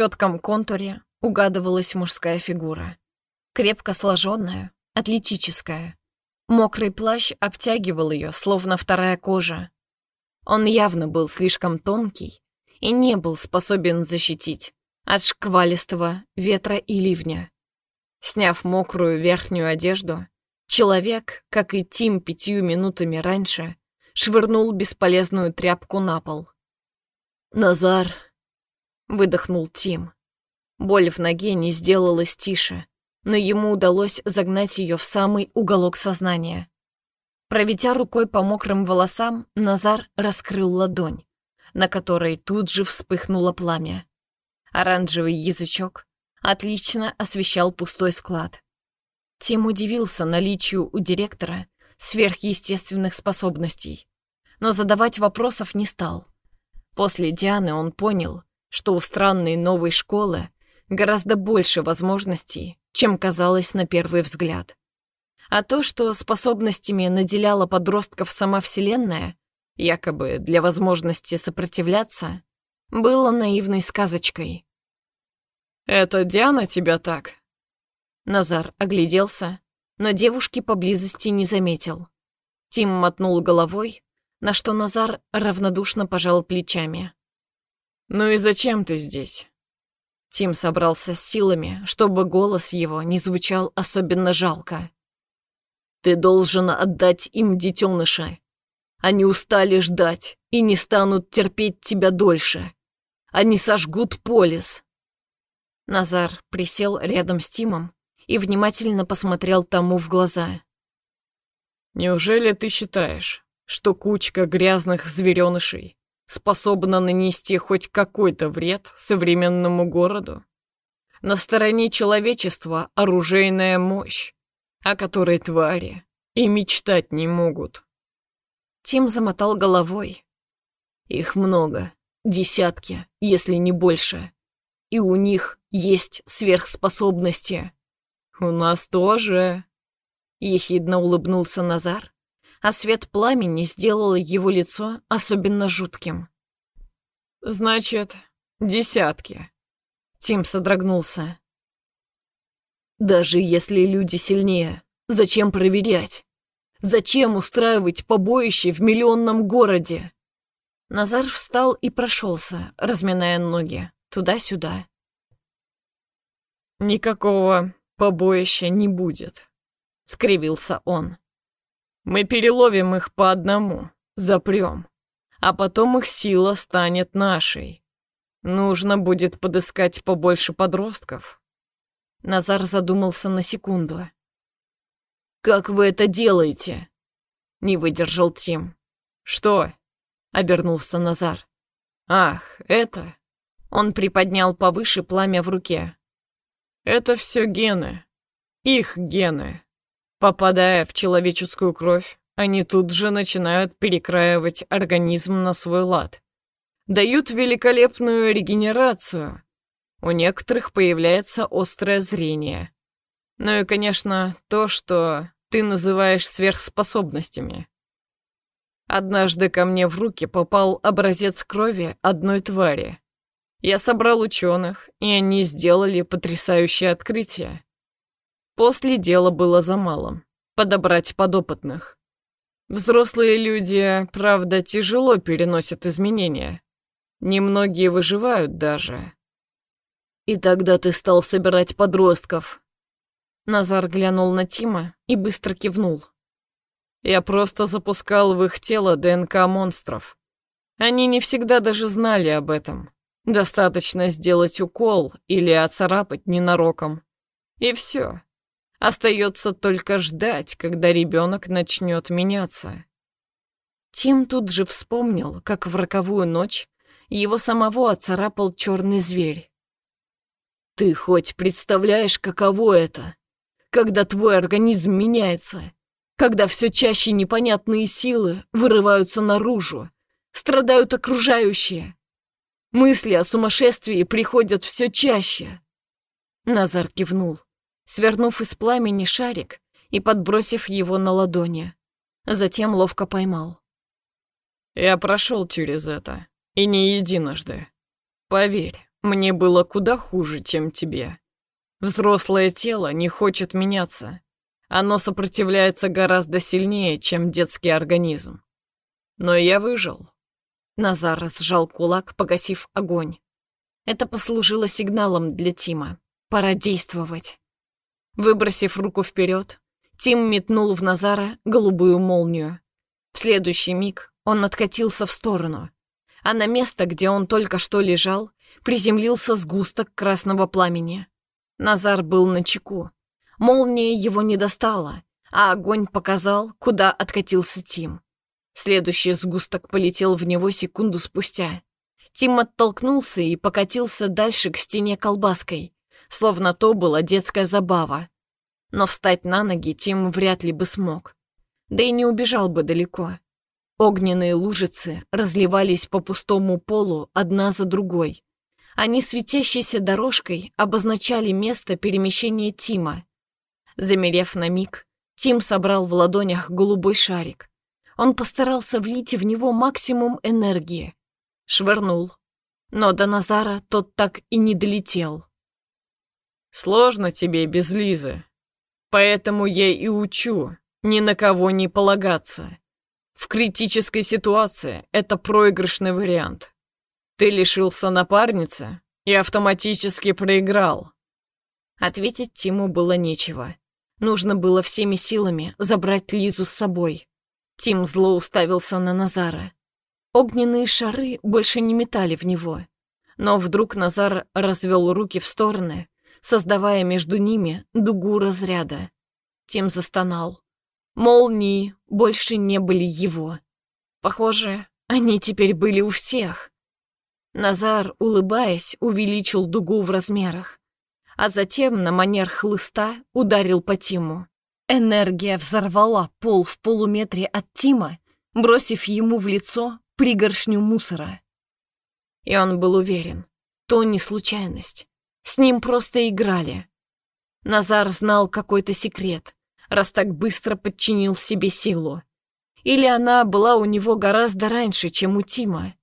четком контуре угадывалась мужская фигура. Крепко сложенная, атлетическая. Мокрый плащ обтягивал ее, словно вторая кожа. Он явно был слишком тонкий и не был способен защитить от шквалистого ветра и ливня. Сняв мокрую верхнюю одежду, человек, как и Тим пятью минутами раньше, швырнул бесполезную тряпку на пол. «Назар!» — выдохнул Тим. Боль в ноге не сделалась тише, но ему удалось загнать ее в самый уголок сознания. Проведя рукой по мокрым волосам, Назар раскрыл ладонь, на которой тут же вспыхнуло пламя. Оранжевый язычок отлично освещал пустой склад. Тим удивился наличию у директора сверхъестественных способностей, но задавать вопросов не стал. После Дианы он понял, что у странной новой школы гораздо больше возможностей, чем казалось на первый взгляд. А то, что способностями наделяла подростков сама Вселенная, якобы для возможности сопротивляться, было наивной сказочкой. «Это Диана тебя так?» Назар огляделся, но девушки поблизости не заметил. Тим мотнул головой, на что Назар равнодушно пожал плечами. «Ну и зачем ты здесь?» Тим собрался с силами, чтобы голос его не звучал особенно жалко. «Ты должен отдать им детеныша. Они устали ждать и не станут терпеть тебя дольше. Они сожгут полис». Назар присел рядом с Тимом и внимательно посмотрел тому в глаза. «Неужели ты считаешь, что кучка грязных зверенышей способна нанести хоть какой-то вред современному городу. На стороне человечества оружейная мощь, о которой твари и мечтать не могут. Тим замотал головой. Их много, десятки, если не больше. И у них есть сверхспособности. У нас тоже. Ехидно улыбнулся Назар, а свет пламени сделал его лицо особенно жутким. «Значит, десятки». Тим содрогнулся. «Даже если люди сильнее, зачем проверять? Зачем устраивать побоище в миллионном городе?» Назар встал и прошелся, разминая ноги, туда-сюда. «Никакого побоища не будет», — скривился он. Мы переловим их по одному, запрем, а потом их сила станет нашей. Нужно будет подыскать побольше подростков. Назар задумался на секунду. «Как вы это делаете?» Не выдержал Тим. «Что?» — обернулся Назар. «Ах, это...» Он приподнял повыше пламя в руке. «Это все гены. Их гены. Попадая в человеческую кровь, они тут же начинают перекраивать организм на свой лад. Дают великолепную регенерацию. У некоторых появляется острое зрение. Ну и, конечно, то, что ты называешь сверхспособностями. Однажды ко мне в руки попал образец крови одной твари. Я собрал ученых, и они сделали потрясающее открытие. После дела было за малым — подобрать подопытных. Взрослые люди, правда, тяжело переносят изменения. Немногие выживают даже. И тогда ты стал собирать подростков. Назар глянул на Тима и быстро кивнул. Я просто запускал в их тело ДНК монстров. Они не всегда даже знали об этом. Достаточно сделать укол или оцарапать ненароком. И все. Остается только ждать, когда ребенок начнет меняться. Тим тут же вспомнил, как в роковую ночь его самого оцарапал черный зверь. Ты хоть представляешь, каково это, когда твой организм меняется, когда все чаще непонятные силы вырываются наружу, страдают окружающие. Мысли о сумасшествии приходят все чаще. Назар кивнул свернув из пламени шарик и подбросив его на ладони. Затем ловко поймал. «Я прошел через это, и не единожды. Поверь, мне было куда хуже, чем тебе. Взрослое тело не хочет меняться. Оно сопротивляется гораздо сильнее, чем детский организм. Но я выжил. Назар сжал кулак, погасив огонь. Это послужило сигналом для Тима. Пора действовать. Выбросив руку вперед, Тим метнул в Назара голубую молнию. В следующий миг он откатился в сторону, а на место, где он только что лежал, приземлился сгусток красного пламени. Назар был на чеку. Молния его не достала, а огонь показал, куда откатился Тим. Следующий сгусток полетел в него секунду спустя. Тим оттолкнулся и покатился дальше к стене колбаской, словно то была детская забава. Но встать на ноги Тим вряд ли бы смог. Да и не убежал бы далеко. Огненные лужицы разливались по пустому полу одна за другой. Они светящейся дорожкой обозначали место перемещения Тима. Замерев на миг, Тим собрал в ладонях голубой шарик. Он постарался влить в него максимум энергии. Швырнул. Но до Назара тот так и не долетел. «Сложно тебе без Лизы. Поэтому я и учу ни на кого не полагаться. В критической ситуации это проигрышный вариант. Ты лишился напарницы и автоматически проиграл». Ответить Тиму было нечего. Нужно было всеми силами забрать Лизу с собой. Тим зло уставился на Назара. Огненные шары больше не метали в него. Но вдруг Назар развел руки в стороны, создавая между ними дугу разряда. Тим застонал. Молнии больше не были его. Похоже, они теперь были у всех. Назар, улыбаясь, увеличил дугу в размерах, а затем на манер хлыста ударил по Тиму. Энергия взорвала пол в полуметре от Тима, бросив ему в лицо пригоршню мусора. И он был уверен, то не случайность. С ним просто играли. Назар знал какой-то секрет, раз так быстро подчинил себе силу. Или она была у него гораздо раньше, чем у Тима.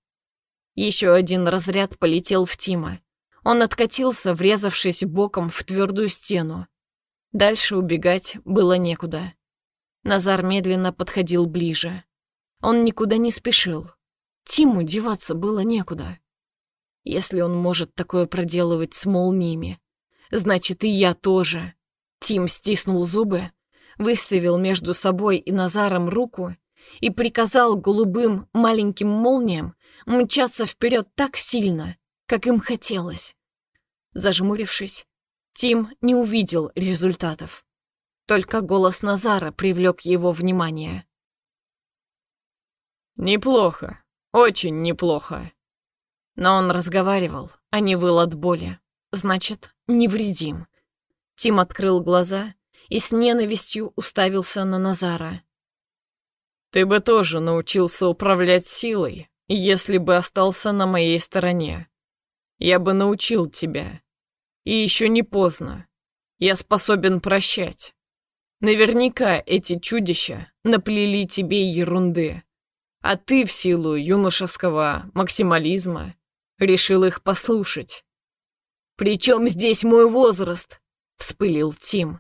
Еще один разряд полетел в Тима. Он откатился, врезавшись боком в твердую стену. Дальше убегать было некуда. Назар медленно подходил ближе. Он никуда не спешил. Тиму деваться было некуда. Если он может такое проделывать с молниями, значит и я тоже. Тим стиснул зубы, выставил между собой и Назаром руку и приказал голубым маленьким молниям мчаться вперед так сильно, как им хотелось. Зажмурившись, Тим не увидел результатов. Только голос Назара привлек его внимание. «Неплохо, очень неплохо». Но он разговаривал, а не выл от боли. Значит, невредим. Тим открыл глаза и с ненавистью уставился на Назара. «Ты бы тоже научился управлять силой, если бы остался на моей стороне. Я бы научил тебя. И еще не поздно. Я способен прощать. Наверняка эти чудища наплели тебе ерунды, а ты в силу юношеского максимализма решил их послушать. «При чем здесь мой возраст?» — вспылил Тим.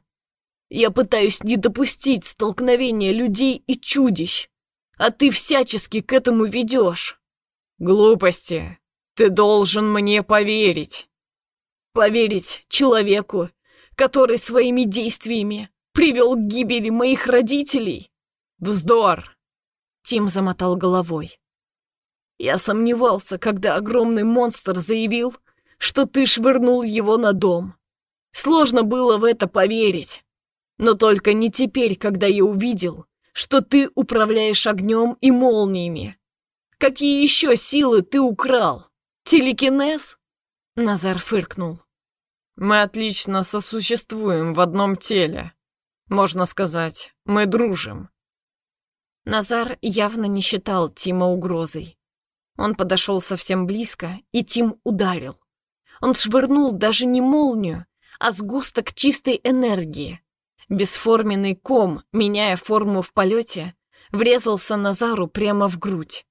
Я пытаюсь не допустить столкновения людей и чудищ, а ты всячески к этому ведешь. Глупости. Ты должен мне поверить. Поверить человеку, который своими действиями привел к гибели моих родителей? Вздор. Тим замотал головой. Я сомневался, когда огромный монстр заявил, что ты швырнул его на дом. Сложно было в это поверить. Но только не теперь, когда я увидел, что ты управляешь огнем и молниями. Какие еще силы ты украл? Телекинез?» Назар фыркнул. «Мы отлично сосуществуем в одном теле. Можно сказать, мы дружим». Назар явно не считал Тима угрозой. Он подошел совсем близко, и Тим ударил. Он швырнул даже не молнию, а сгусток чистой энергии, Бесформенный ком, меняя форму в полете, врезался Назару прямо в грудь.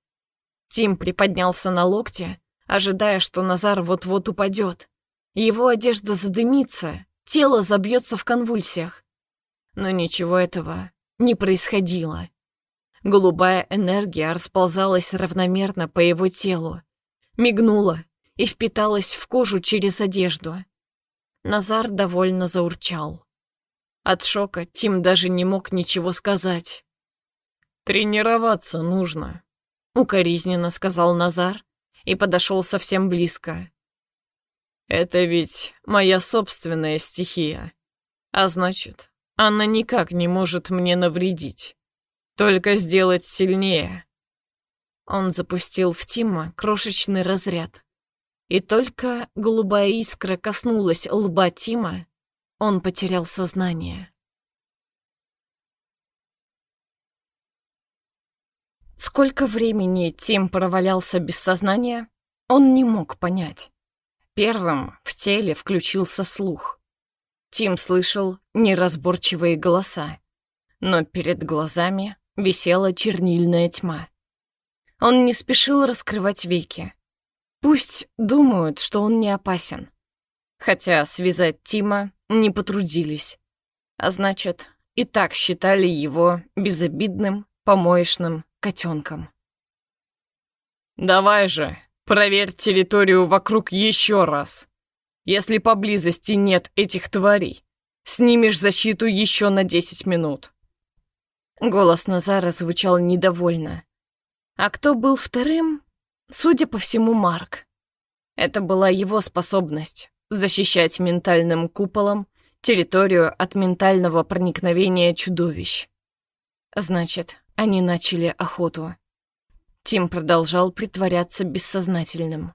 Тим приподнялся на локте, ожидая, что Назар вот-вот упадет. Его одежда задымится, тело забьется в конвульсиях. Но ничего этого не происходило. Голубая энергия расползалась равномерно по его телу, мигнула и впиталась в кожу через одежду. Назар довольно заурчал. От шока Тим даже не мог ничего сказать. «Тренироваться нужно», — укоризненно сказал Назар и подошел совсем близко. «Это ведь моя собственная стихия, а значит, она никак не может мне навредить, только сделать сильнее». Он запустил в Тима крошечный разряд. И только голубая искра коснулась лба Тима, он потерял сознание. Сколько времени Тим провалялся без сознания, он не мог понять. Первым в теле включился слух. Тим слышал неразборчивые голоса, но перед глазами висела чернильная тьма. Он не спешил раскрывать веки. Пусть думают, что он не опасен. Хотя связать Тима не потрудились. А значит, и так считали его безобидным, помоечным котенком. «Давай же, проверь территорию вокруг еще раз. Если поблизости нет этих тварей, снимешь защиту еще на 10 минут». Голос Назара звучал недовольно. А кто был вторым? Судя по всему, Марк. Это была его способность защищать ментальным куполом территорию от ментального проникновения чудовищ. Значит, они начали охоту. Тим продолжал притворяться бессознательным.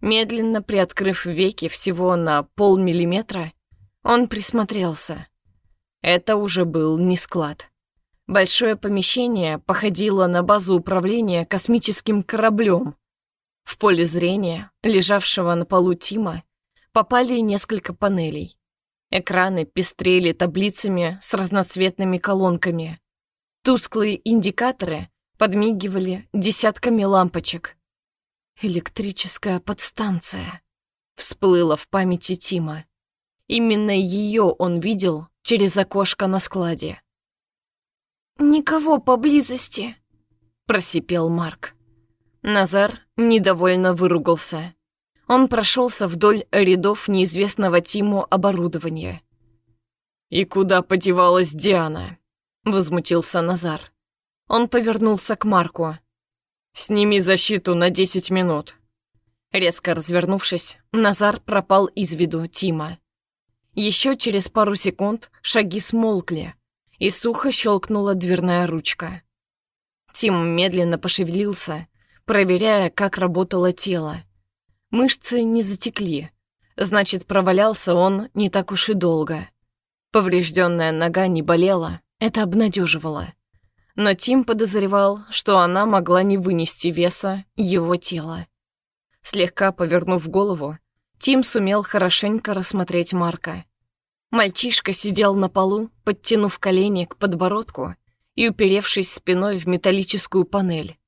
Медленно приоткрыв веки всего на полмиллиметра, он присмотрелся. Это уже был не склад. Большое помещение походило на базу управления космическим кораблем. В поле зрения, лежавшего на полу Тима, попали несколько панелей. Экраны пестрели таблицами с разноцветными колонками. Тусклые индикаторы подмигивали десятками лампочек. «Электрическая подстанция», — всплыла в памяти Тима. Именно ее он видел через окошко на складе. «Никого поблизости», — просипел Марк. Назар недовольно выругался. Он прошелся вдоль рядов неизвестного Тиму оборудования. «И куда подевалась Диана?» — возмутился Назар. Он повернулся к Марку. «Сними защиту на десять минут». Резко развернувшись, Назар пропал из виду Тима. Еще через пару секунд шаги смолкли, и сухо щелкнула дверная ручка. Тим медленно пошевелился, проверяя, как работало тело. Мышцы не затекли. Значит, провалялся он не так уж и долго. Поврежденная нога не болела, это обнадеживало. Но Тим подозревал, что она могла не вынести веса его тела. Слегка повернув голову, Тим сумел хорошенько рассмотреть Марка. Мальчишка сидел на полу, подтянув колени к подбородку и уперевшись спиной в металлическую панель.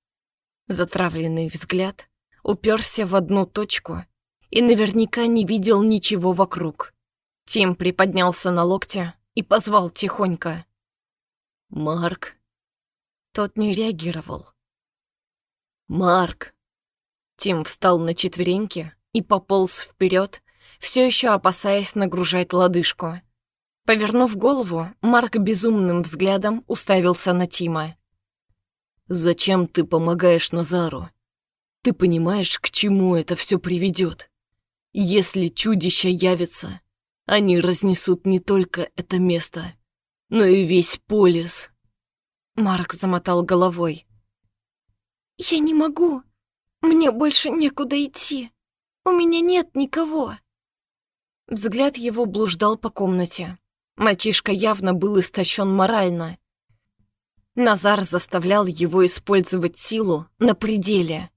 Затравленный взгляд уперся в одну точку и наверняка не видел ничего вокруг. Тим приподнялся на локте и позвал тихонько. «Марк?» Тот не реагировал. «Марк!» Тим встал на четвереньки и пополз вперед, все еще опасаясь нагружать лодыжку. Повернув голову, Марк безумным взглядом уставился на Тима. «Зачем ты помогаешь Назару?» Ты понимаешь, к чему это все приведет? Если чудища явятся, они разнесут не только это место, но и весь полис. Марк замотал головой. «Я не могу. Мне больше некуда идти. У меня нет никого». Взгляд его блуждал по комнате. Мальчишка явно был истощен морально. Назар заставлял его использовать силу на пределе.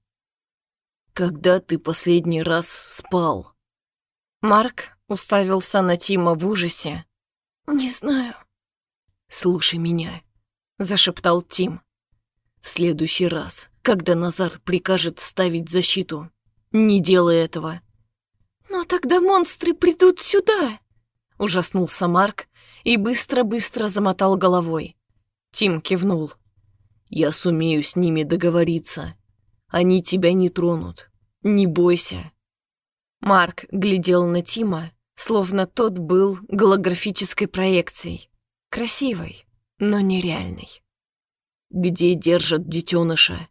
«Когда ты последний раз спал?» Марк уставился на Тима в ужасе. «Не знаю». «Слушай меня», — зашептал Тим. «В следующий раз, когда Назар прикажет ставить защиту, Не делай этого. Но тогда монстры придут сюда, ужаснулся Марк и быстро-быстро замотал головой. Тим кивнул. Я сумею с ними договориться. Они тебя не тронут. Не бойся. Марк глядел на Тима, словно тот был голографической проекцией. Красивой, но нереальной. «Где держат детеныша?»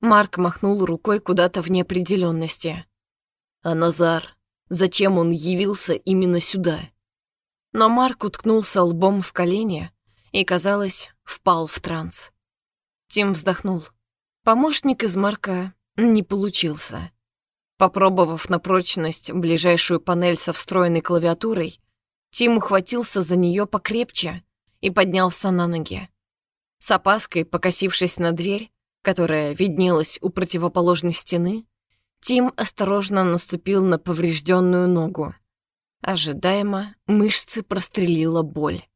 Марк махнул рукой куда-то в неопределенности. «А Назар? Зачем он явился именно сюда?» Но Марк уткнулся лбом в колени и, казалось, впал в транс. Тим вздохнул. Помощник из Марка не получился. Попробовав на прочность ближайшую панель со встроенной клавиатурой, Тим ухватился за нее покрепче и поднялся на ноги. С опаской, покосившись на дверь, которая виднелась у противоположной стены, Тим осторожно наступил на поврежденную ногу. Ожидаемо мышцы прострелила боль.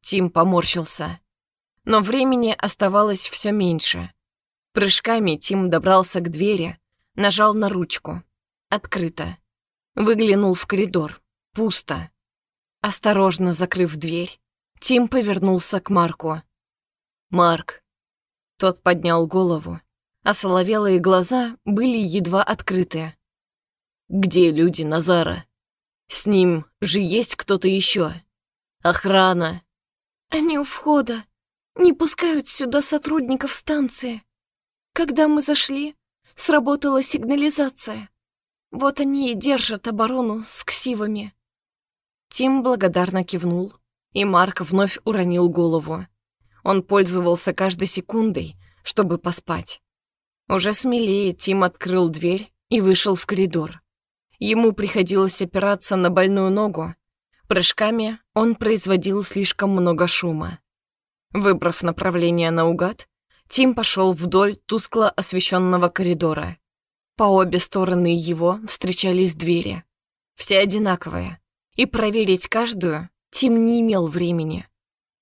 Тим поморщился. Но времени оставалось все меньше. Прыжками Тим добрался к двери, нажал на ручку. Открыто. Выглянул в коридор. Пусто. Осторожно закрыв дверь, Тим повернулся к Марку. «Марк». Тот поднял голову, а соловелые глаза были едва открыты. «Где люди Назара?» С ним же есть кто-то еще. Охрана. Они у входа. Не пускают сюда сотрудников станции. Когда мы зашли, сработала сигнализация. Вот они и держат оборону с ксивами. Тим благодарно кивнул, и Марк вновь уронил голову. Он пользовался каждой секундой, чтобы поспать. Уже смелее Тим открыл дверь и вышел в коридор. Ему приходилось опираться на больную ногу. Прыжками он производил слишком много шума. Выбрав направление наугад, Тим пошел вдоль тускло освещенного коридора. По обе стороны его встречались двери. Все одинаковые. И проверить каждую Тим не имел времени.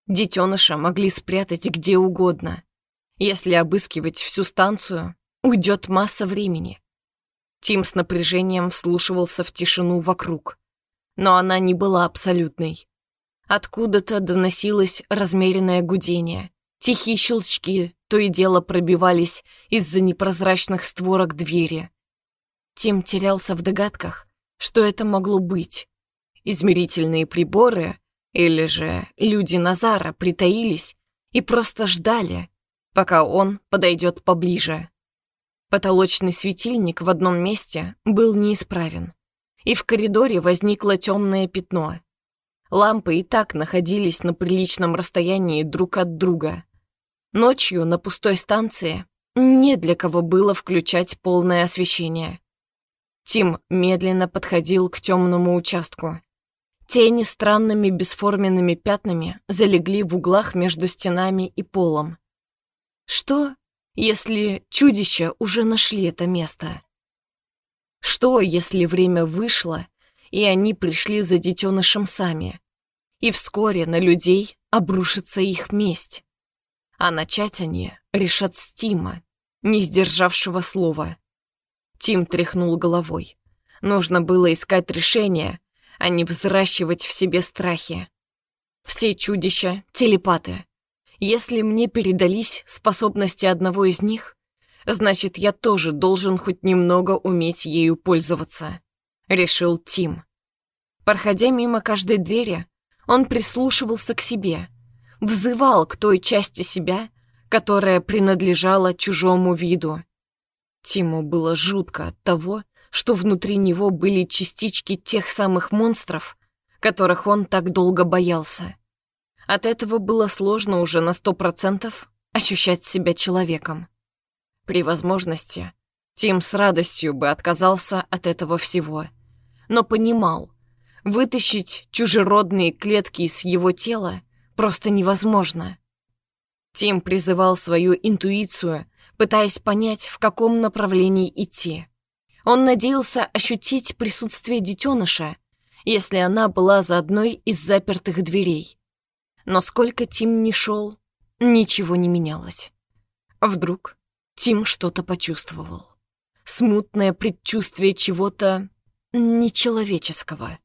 Детеныша могли спрятать где угодно. Если обыскивать всю станцию, уйдет масса времени. Тим с напряжением вслушивался в тишину вокруг. Но она не была абсолютной. Откуда-то доносилось размеренное гудение. Тихие щелчки то и дело пробивались из-за непрозрачных створок двери. Тим терялся в догадках, что это могло быть. Измерительные приборы или же люди Назара притаились и просто ждали, пока он подойдет поближе. Потолочный светильник в одном месте был неисправен, и в коридоре возникло темное пятно. Лампы и так находились на приличном расстоянии друг от друга. Ночью на пустой станции не для кого было включать полное освещение. Тим медленно подходил к темному участку. Тени странными бесформенными пятнами залегли в углах между стенами и полом. Что, если чудища уже нашли это место? Что, если время вышло, и они пришли за детенышем сами, и вскоре на людей обрушится их месть? А начать они решат с Тима, не сдержавшего слова. Тим тряхнул головой. Нужно было искать решение, а не взращивать в себе страхи. Все чудища — телепаты. Если мне передались способности одного из них, значит, я тоже должен хоть немного уметь ею пользоваться», — решил Тим. Проходя мимо каждой двери, он прислушивался к себе, взывал к той части себя, которая принадлежала чужому виду. Тиму было жутко от того, что внутри него были частички тех самых монстров, которых он так долго боялся. От этого было сложно уже на сто процентов ощущать себя человеком. При возможности Тим с радостью бы отказался от этого всего, но понимал, вытащить чужеродные клетки из его тела просто невозможно. Тим призывал свою интуицию, пытаясь понять, в каком направлении идти. Он надеялся ощутить присутствие детеныша, если она была за одной из запертых дверей. Но сколько Тим не шел, ничего не менялось. Вдруг Тим что-то почувствовал. смутное предчувствие чего-то нечеловеческого.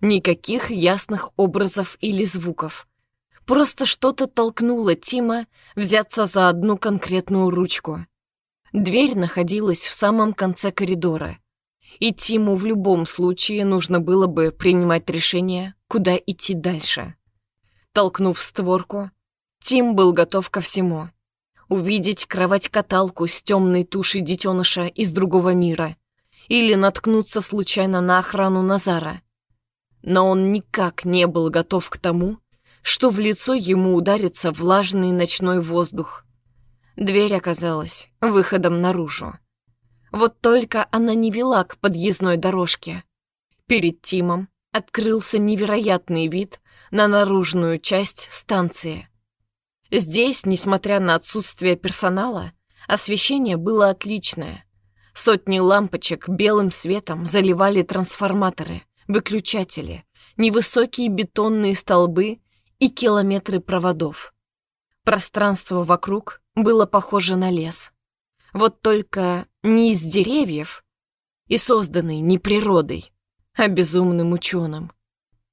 Никаких ясных образов или звуков. Просто что-то толкнуло Тима взяться за одну конкретную ручку. Дверь находилась в самом конце коридора, и Тиму в любом случае нужно было бы принимать решение, куда идти дальше. Толкнув створку, Тим был готов ко всему. Увидеть кровать-каталку с темной тушей детеныша из другого мира или наткнуться случайно на охрану Назара. Но он никак не был готов к тому, что в лицо ему ударится влажный ночной воздух. Дверь оказалась выходом наружу. Вот только она не вела к подъездной дорожке. Перед Тимом открылся невероятный вид на наружную часть станции. Здесь, несмотря на отсутствие персонала, освещение было отличное. Сотни лампочек белым светом заливали трансформаторы, выключатели, невысокие бетонные столбы и километры проводов. Пространство вокруг было похоже на лес. Вот только не из деревьев и созданный не природой, а безумным ученым.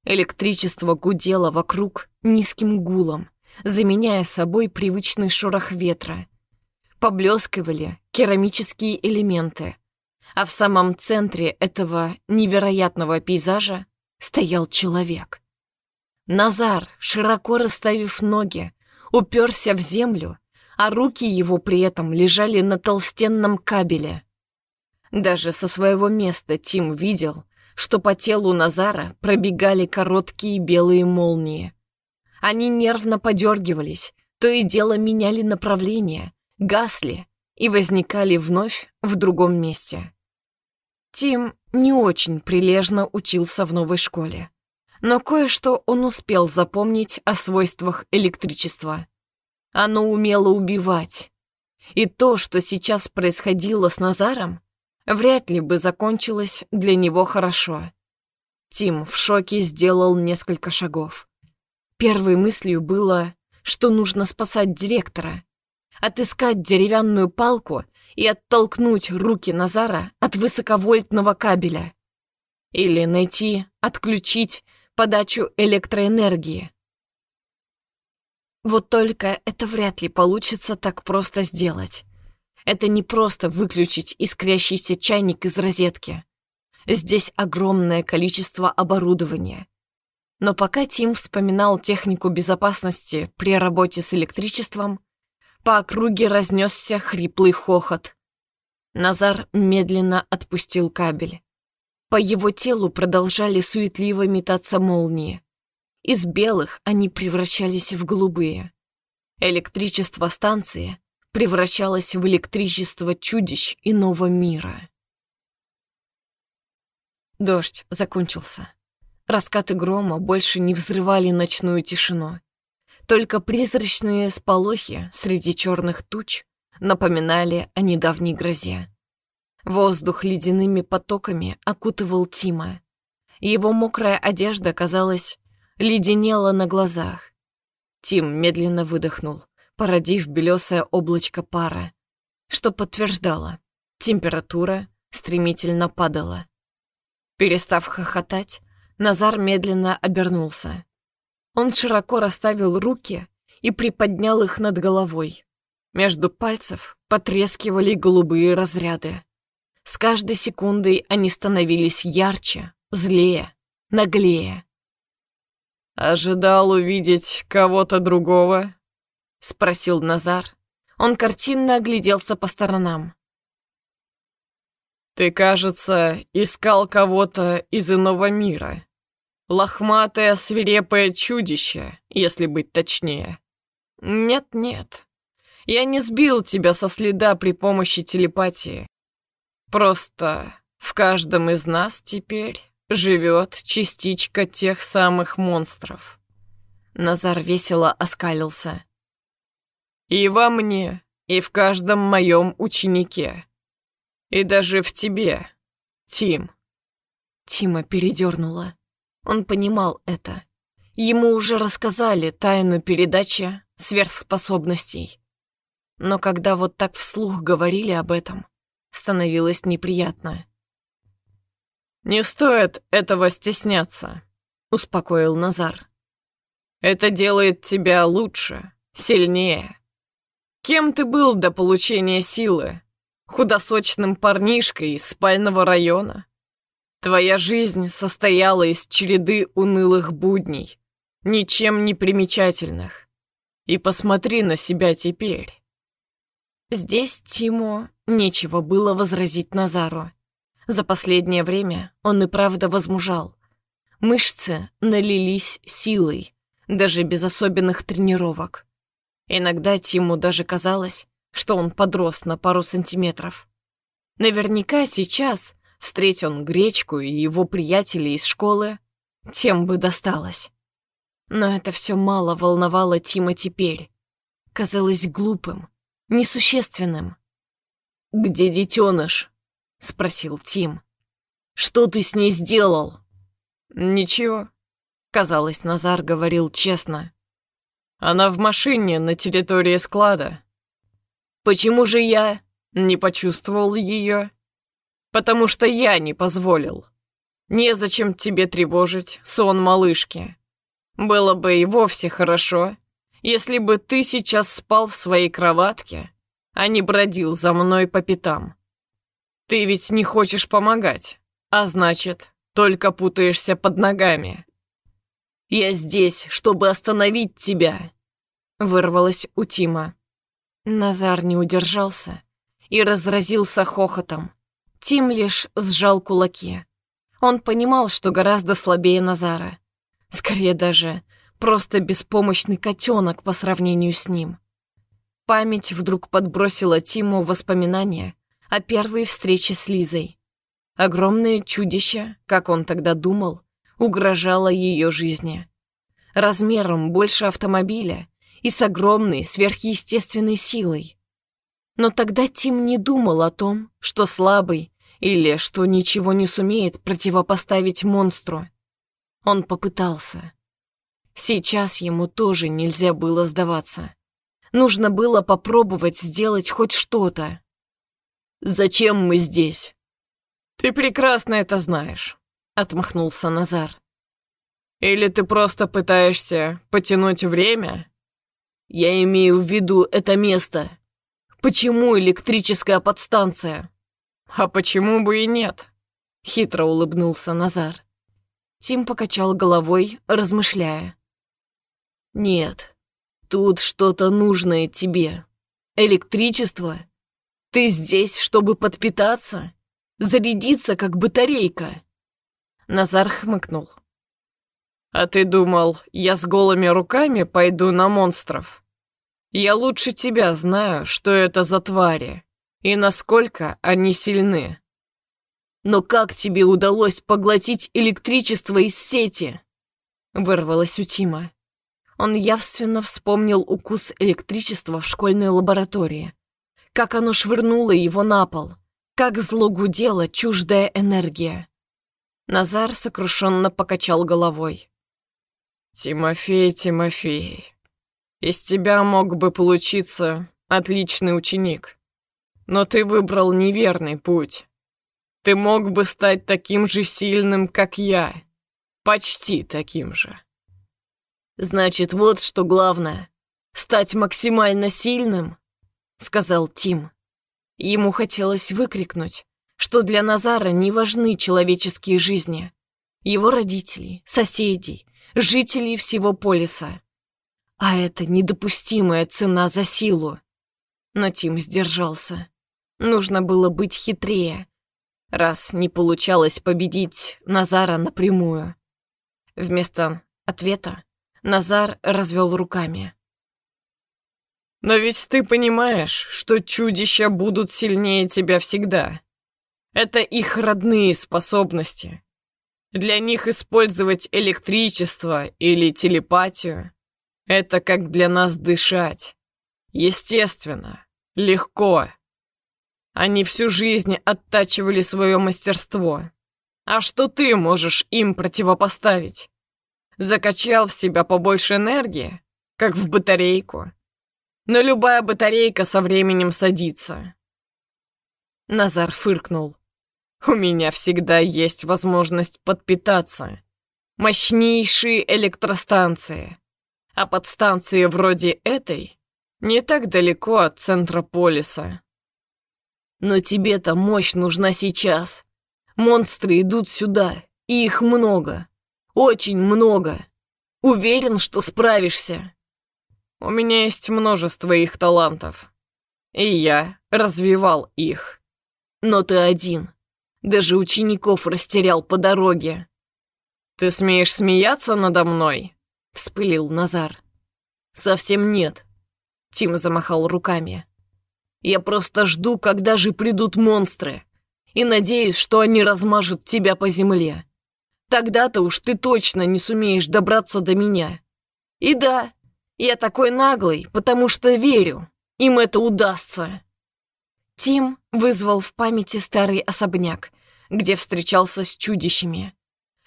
Электричество гудело вокруг низким гулом, заменяя собой привычный шорох ветра. Поблескивали керамические элементы, а в самом центре этого невероятного пейзажа стоял человек. Назар, широко расставив ноги, уперся в землю а руки его при этом лежали на толстенном кабеле. Даже со своего места Тим видел, что по телу Назара пробегали короткие белые молнии. Они нервно подергивались, то и дело меняли направление, гасли и возникали вновь в другом месте. Тим не очень прилежно учился в новой школе, но кое-что он успел запомнить о свойствах электричества. Оно умело убивать. И то, что сейчас происходило с Назаром, вряд ли бы закончилось для него хорошо. Тим в шоке сделал несколько шагов. Первой мыслью было, что нужно спасать директора, отыскать деревянную палку и оттолкнуть руки Назара от высоковольтного кабеля. Или найти, отключить подачу электроэнергии. Вот только это вряд ли получится так просто сделать. Это не просто выключить искрящийся чайник из розетки. Здесь огромное количество оборудования. Но пока Тим вспоминал технику безопасности при работе с электричеством, по округе разнесся хриплый хохот. Назар медленно отпустил кабель. По его телу продолжали суетливо метаться молнии. Из белых они превращались в голубые. Электричество станции превращалось в электричество чудищ иного мира. Дождь закончился. Раскаты грома больше не взрывали ночную тишину. Только призрачные сполохи среди черных туч напоминали о недавней грозе. Воздух ледяными потоками окутывал Тима. Его мокрая одежда казалась леденело на глазах. Тим медленно выдохнул, породив белесое облачко пара, что подтверждало, температура стремительно падала. Перестав хохотать, Назар медленно обернулся. Он широко расставил руки и приподнял их над головой. Между пальцев потрескивали голубые разряды. С каждой секундой они становились ярче, злее, наглее. «Ожидал увидеть кого-то другого?» — спросил Назар. Он картинно огляделся по сторонам. «Ты, кажется, искал кого-то из иного мира. Лохматое свирепое чудище, если быть точнее. Нет-нет, я не сбил тебя со следа при помощи телепатии. Просто в каждом из нас теперь живет частичка тех самых монстров. Назар весело оскалился. И во мне, и в каждом моем ученике. И даже в тебе, Тим. Тима передернула. Он понимал это. Ему уже рассказали тайну передачи сверхспособностей. Но когда вот так вслух говорили об этом, становилось неприятно. «Не стоит этого стесняться», — успокоил Назар. «Это делает тебя лучше, сильнее. Кем ты был до получения силы? Худосочным парнишкой из спального района? Твоя жизнь состояла из череды унылых будней, ничем не примечательных. И посмотри на себя теперь. Здесь Тиму нечего было возразить Назару. За последнее время он и правда возмужал. Мышцы налились силой, даже без особенных тренировок. Иногда Тиму даже казалось, что он подрос на пару сантиметров. Наверняка сейчас, встреть он Гречку и его приятелей из школы, тем бы досталось. Но это все мало волновало Тима теперь. Казалось глупым, несущественным. «Где детеныш?» — спросил Тим. «Что ты с ней сделал?» «Ничего», — казалось, Назар говорил честно. «Она в машине на территории склада». «Почему же я не почувствовал ее?» «Потому что я не позволил. Незачем тебе тревожить сон малышки. Было бы и вовсе хорошо, если бы ты сейчас спал в своей кроватке, а не бродил за мной по пятам. Ты ведь не хочешь помогать, а значит, только путаешься под ногами. Я здесь, чтобы остановить тебя, вырвалось у Тима. Назар не удержался и разразился хохотом. Тим лишь сжал кулаки. Он понимал, что гораздо слабее Назара. Скорее даже просто беспомощный котенок по сравнению с ним. Память вдруг подбросила Тиму воспоминания о первой встрече с Лизой. Огромное чудище, как он тогда думал, угрожало ее жизни. Размером больше автомобиля и с огромной сверхъестественной силой. Но тогда Тим не думал о том, что слабый или что ничего не сумеет противопоставить монстру. Он попытался. Сейчас ему тоже нельзя было сдаваться. Нужно было попробовать сделать хоть что-то. «Зачем мы здесь?» «Ты прекрасно это знаешь», — отмахнулся Назар. «Или ты просто пытаешься потянуть время?» «Я имею в виду это место. Почему электрическая подстанция?» «А почему бы и нет?» — хитро улыбнулся Назар. Тим покачал головой, размышляя. «Нет, тут что-то нужное тебе. Электричество? Ты здесь, чтобы подпитаться? Зарядиться, как батарейка?» Назар хмыкнул. «А ты думал, я с голыми руками пойду на монстров? Я лучше тебя знаю, что это за твари и насколько они сильны. «Но как тебе удалось поглотить электричество из сети?» Вырвалось у Тима. Он явственно вспомнил укус электричества в школьной лаборатории. Как оно швырнуло его на пол. Как зло гудела чуждая энергия. Назар сокрушенно покачал головой. «Тимофей, Тимофей, из тебя мог бы получиться отличный ученик. Но ты выбрал неверный путь. Ты мог бы стать таким же сильным, как я. Почти таким же. Значит, вот что главное. Стать максимально сильным, сказал Тим. Ему хотелось выкрикнуть, что для Назара не важны человеческие жизни. Его родителей, соседей, жителей всего полиса. А это недопустимая цена за силу. Но Тим сдержался. Нужно было быть хитрее, раз не получалось победить Назара напрямую. Вместо ответа Назар развел руками. «Но ведь ты понимаешь, что чудища будут сильнее тебя всегда. Это их родные способности. Для них использовать электричество или телепатию — это как для нас дышать. Естественно, легко. Они всю жизнь оттачивали свое мастерство. А что ты можешь им противопоставить? Закачал в себя побольше энергии, как в батарейку. Но любая батарейка со временем садится. Назар фыркнул. «У меня всегда есть возможность подпитаться. Мощнейшие электростанции. А подстанции вроде этой не так далеко от центра полиса. Но тебе-то мощь нужна сейчас. Монстры идут сюда, и их много. Очень много. Уверен, что справишься. У меня есть множество их талантов. И я развивал их. Но ты один. Даже учеников растерял по дороге. «Ты смеешь смеяться надо мной?» — вспылил Назар. «Совсем нет», — Тим замахал руками. «Я просто жду, когда же придут монстры, и надеюсь, что они размажут тебя по земле. Тогда-то уж ты точно не сумеешь добраться до меня. И да, я такой наглый, потому что верю, им это удастся». Тим вызвал в памяти старый особняк, где встречался с чудищами.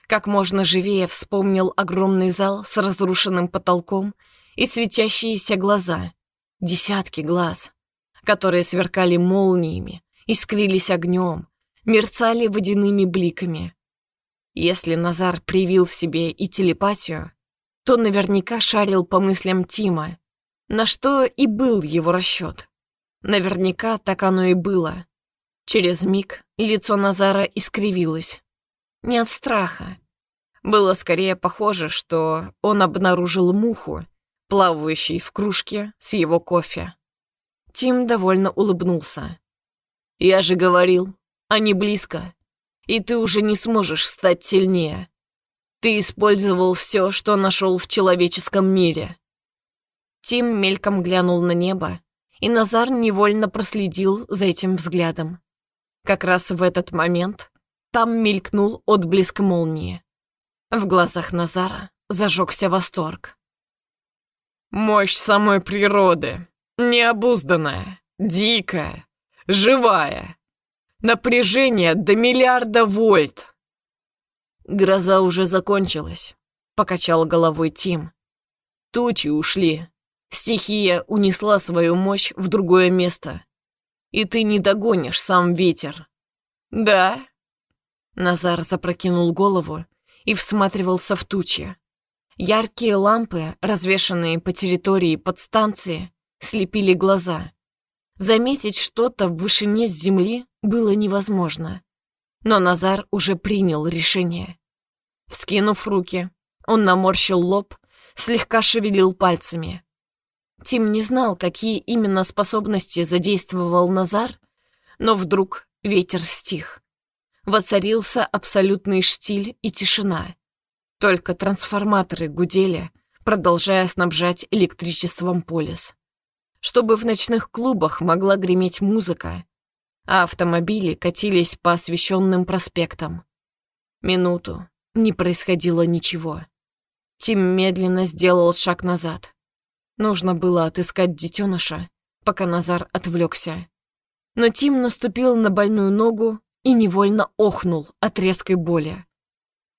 Как можно живее вспомнил огромный зал с разрушенным потолком и светящиеся глаза, десятки глаз, которые сверкали молниями, искрились огнем, мерцали водяными бликами. Если Назар привил себе и телепатию, то наверняка шарил по мыслям Тима, на что и был его расчет. Наверняка так оно и было. Через миг лицо Назара искривилось. Не от страха. Было скорее похоже, что он обнаружил муху, плавающей в кружке с его кофе. Тим довольно улыбнулся. «Я же говорил, они близко, и ты уже не сможешь стать сильнее. Ты использовал все, что нашел в человеческом мире». Тим мельком глянул на небо, и Назар невольно проследил за этим взглядом. Как раз в этот момент там мелькнул отблеск молнии. В глазах Назара зажегся восторг. «Мощь самой природы, необузданная, дикая, живая. Напряжение до миллиарда вольт». «Гроза уже закончилась», — покачал головой Тим. «Тучи ушли. Стихия унесла свою мощь в другое место и ты не догонишь сам ветер. Да? Назар запрокинул голову и всматривался в тучи. Яркие лампы, развешанные по территории подстанции, слепили глаза. Заметить что-то в вышине с земли было невозможно. Но Назар уже принял решение. Вскинув руки, он наморщил лоб, слегка шевелил пальцами. Тим не знал, какие именно способности задействовал Назар, но вдруг ветер стих. Воцарился абсолютный штиль и тишина. Только трансформаторы гудели, продолжая снабжать электричеством полис. Чтобы в ночных клубах могла греметь музыка, а автомобили катились по освещенным проспектам. Минуту не происходило ничего. Тим медленно сделал шаг назад. Нужно было отыскать детеныша, пока Назар отвлекся. Но Тим наступил на больную ногу и невольно охнул от резкой боли.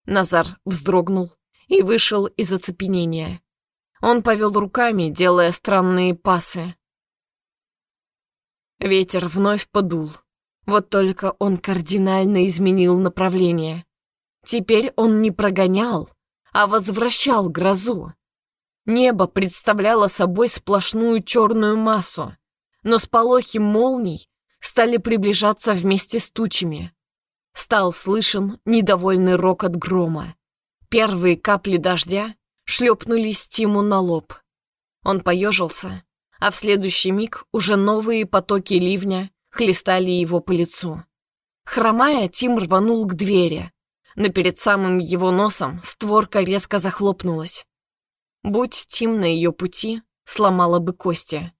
Назар вздрогнул и вышел из оцепенения. Он повел руками, делая странные пасы. Ветер вновь подул. Вот только он кардинально изменил направление. Теперь он не прогонял, а возвращал грозу. Небо представляло собой сплошную черную массу, но сполохи молний стали приближаться вместе с тучами. Стал слышен недовольный рокот грома. Первые капли дождя шлепнули Стиму на лоб. Он поежился, а в следующий миг уже новые потоки ливня хлестали его по лицу. Хромая, Тим рванул к двери, но перед самым его носом створка резко захлопнулась. Будь Тим на ее пути, сломала бы кости.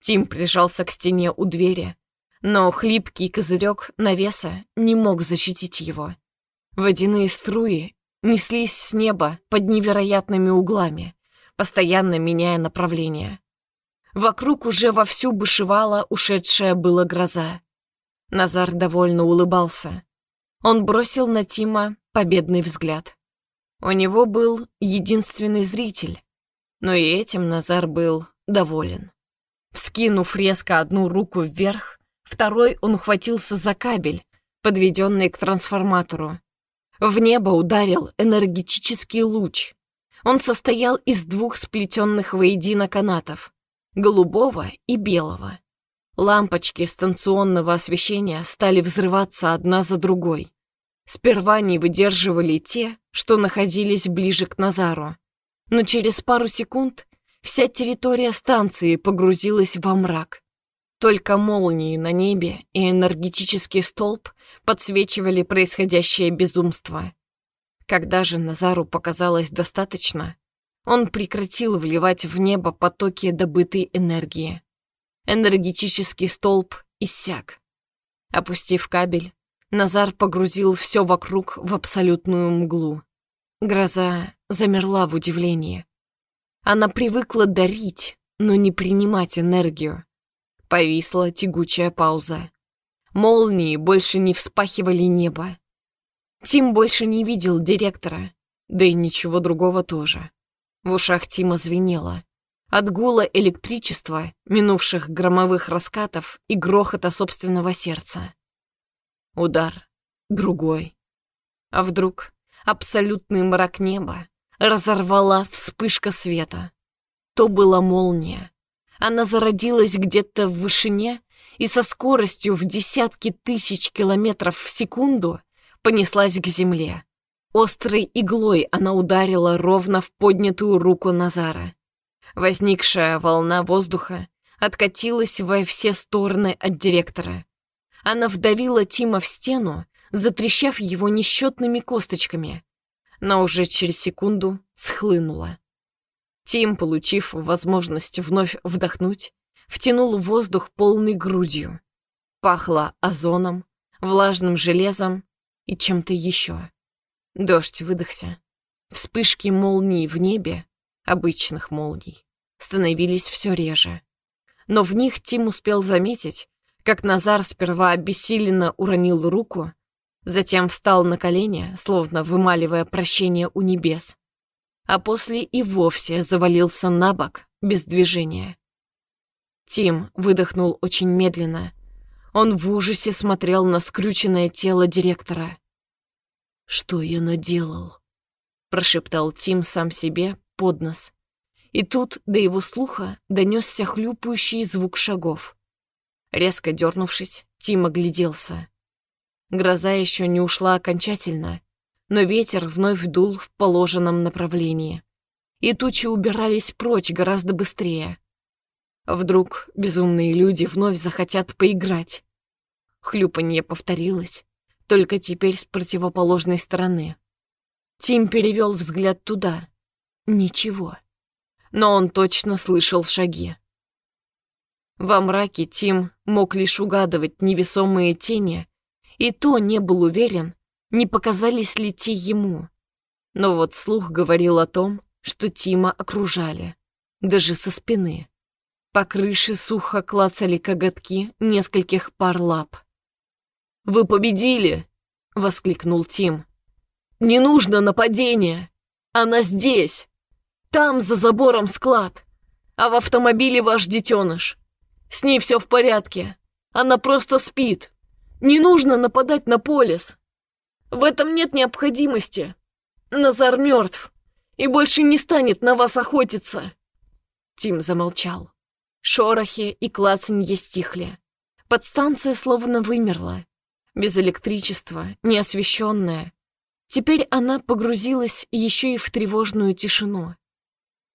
Тим прижался к стене у двери, но хлипкий козырек навеса не мог защитить его. Водяные струи неслись с неба под невероятными углами, постоянно меняя направление. Вокруг уже вовсю бушевала ушедшая была гроза. Назар довольно улыбался. Он бросил на Тима победный взгляд. У него был единственный зритель, но и этим Назар был доволен. Вскинув резко одну руку вверх, Второй он ухватился за кабель, подведенный к трансформатору. В небо ударил энергетический луч. Он состоял из двух сплетенных воедино канатов — голубого и белого. Лампочки станционного освещения стали взрываться одна за другой. Сперва не выдерживали те, что находились ближе к Назару. Но через пару секунд вся территория станции погрузилась во мрак. Только молнии на небе и энергетический столб подсвечивали происходящее безумство. Когда же Назару показалось достаточно, он прекратил вливать в небо потоки добытой энергии. Энергетический столб иссяк. Опустив кабель, Назар погрузил все вокруг в абсолютную мглу. Гроза замерла в удивлении. Она привыкла дарить, но не принимать энергию. Повисла тягучая пауза. Молнии больше не вспахивали небо. Тим больше не видел директора, да и ничего другого тоже. В ушах Тима звенело. От гула электричества, минувших громовых раскатов и грохота собственного сердца. Удар. Другой. А вдруг абсолютный мрак неба разорвала вспышка света. То была молния. Она зародилась где-то в вышине и со скоростью в десятки тысяч километров в секунду понеслась к земле. Острой иглой она ударила ровно в поднятую руку Назара. Возникшая волна воздуха откатилась во все стороны от директора. Она вдавила Тима в стену, затрещав его несчетными косточками, но уже через секунду схлынула. Тим, получив возможность вновь вдохнуть, втянул воздух полной грудью. Пахло озоном, влажным железом и чем-то еще. Дождь выдохся. Вспышки молний в небе, обычных молний, становились все реже. Но в них Тим успел заметить, как Назар сперва обессиленно уронил руку, затем встал на колени, словно вымаливая прощение у небес, а после и вовсе завалился на бок, без движения. Тим выдохнул очень медленно. Он в ужасе смотрел на скрюченное тело директора. «Что я наделал?» — прошептал Тим сам себе под нос. И тут до его слуха донесся хлюпающий звук шагов. Резко дернувшись, Тим огляделся. Гроза еще не ушла окончательно, но ветер вновь дул в положенном направлении, и тучи убирались прочь гораздо быстрее. Вдруг безумные люди вновь захотят поиграть. Хлюпанье повторилось, только теперь с противоположной стороны. Тим перевел взгляд туда. Ничего. Но он точно слышал шаги. Во мраке Тим мог лишь угадывать невесомые тени, и то не был уверен, не показались ли те ему. Но вот слух говорил о том, что Тима окружали, даже со спины. По крыше сухо клацали коготки нескольких пар лап. «Вы победили!» — воскликнул Тим. «Не нужно нападения! Она здесь! Там за забором склад, а в автомобиле ваш детеныш. С ней все в порядке. Она просто спит. Не нужно нападать на полис. В этом нет необходимости. Назар мертв и больше не станет на вас охотиться. Тим замолчал. Шорохи и клацанье стихли. Подстанция словно вымерла. Без электричества, неосвещенная. Теперь она погрузилась еще и в тревожную тишину.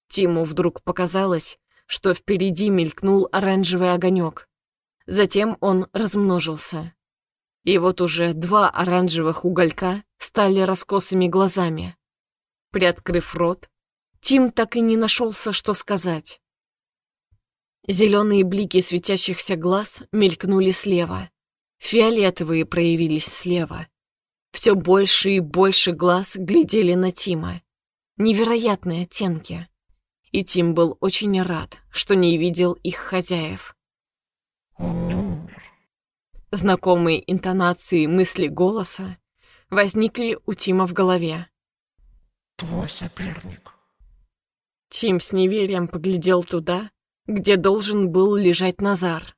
Тиму вдруг показалось, что впереди мелькнул оранжевый огонек. Затем он размножился. И вот уже два оранжевых уголька стали раскосыми глазами. Приоткрыв рот, Тим так и не нашелся, что сказать. Зеленые блики светящихся глаз мелькнули слева. Фиолетовые проявились слева. Все больше и больше глаз глядели на Тима. Невероятные оттенки и Тим был очень рад, что не видел их хозяев. Знакомые интонации мысли голоса возникли у Тима в голове. «Твой соперник». Тим с неверием поглядел туда, где должен был лежать Назар.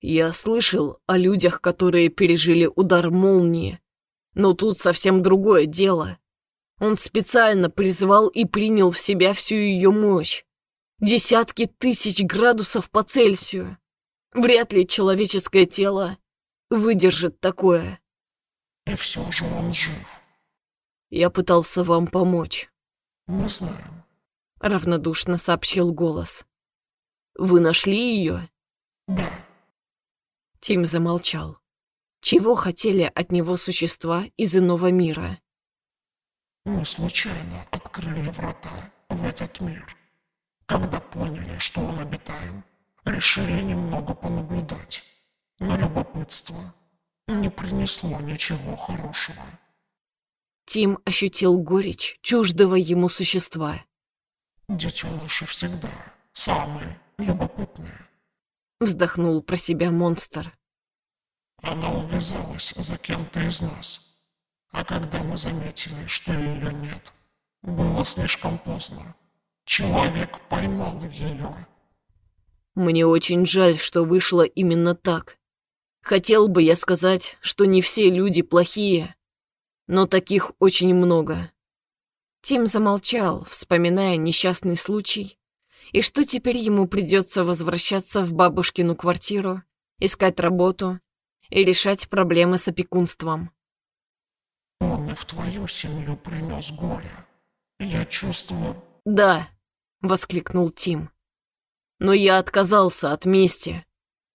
Я слышал о людях, которые пережили удар молнии, но тут совсем другое дело. Он специально призвал и принял в себя всю ее мощь. Десятки тысяч градусов по Цельсию. Вряд ли человеческое тело выдержит такое. И все же он жив. Я пытался вам помочь. Мы знаем. Равнодушно сообщил голос. Вы нашли ее? Да. Тим замолчал. Чего хотели от него существа из иного мира? Мы случайно открыли врата в этот мир. Когда поняли, что он обитаем, решили немного понаблюдать. Но любопытство не принесло ничего хорошего. Тим ощутил горечь чуждого ему существа. Детеныши всегда самые любопытные. Вздохнул про себя монстр. Она увязалась за кем-то из нас. А когда мы заметили, что ее нет, было слишком поздно. Человек поймал ее. Мне очень жаль, что вышло именно так. Хотел бы я сказать, что не все люди плохие, но таких очень много. Тим замолчал, вспоминая несчастный случай, и что теперь ему придется возвращаться в бабушкину квартиру, искать работу и решать проблемы с опекунством. И в твою семью принес горе. Я чувствую... «Да», — воскликнул Тим. «Но я отказался от мести.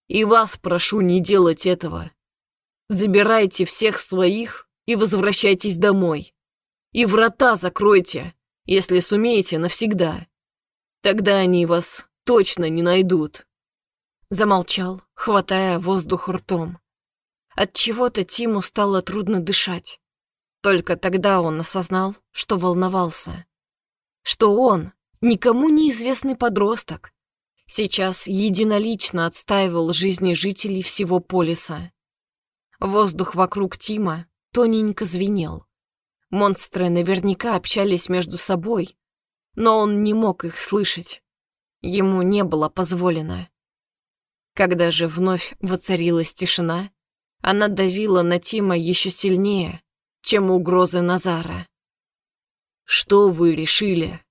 И вас прошу не делать этого. Забирайте всех своих и возвращайтесь домой. И врата закройте, если сумеете навсегда. Тогда они вас точно не найдут». Замолчал, хватая воздух ртом. От чего-то Тиму стало трудно дышать. Только тогда он осознал, что волновался. Что он, никому неизвестный подросток, сейчас единолично отстаивал жизни жителей всего полиса. Воздух вокруг Тима тоненько звенел. Монстры наверняка общались между собой, но он не мог их слышать. Ему не было позволено. Когда же вновь воцарилась тишина, она давила на Тима еще сильнее, чем угрозы Назара. «Что вы решили?»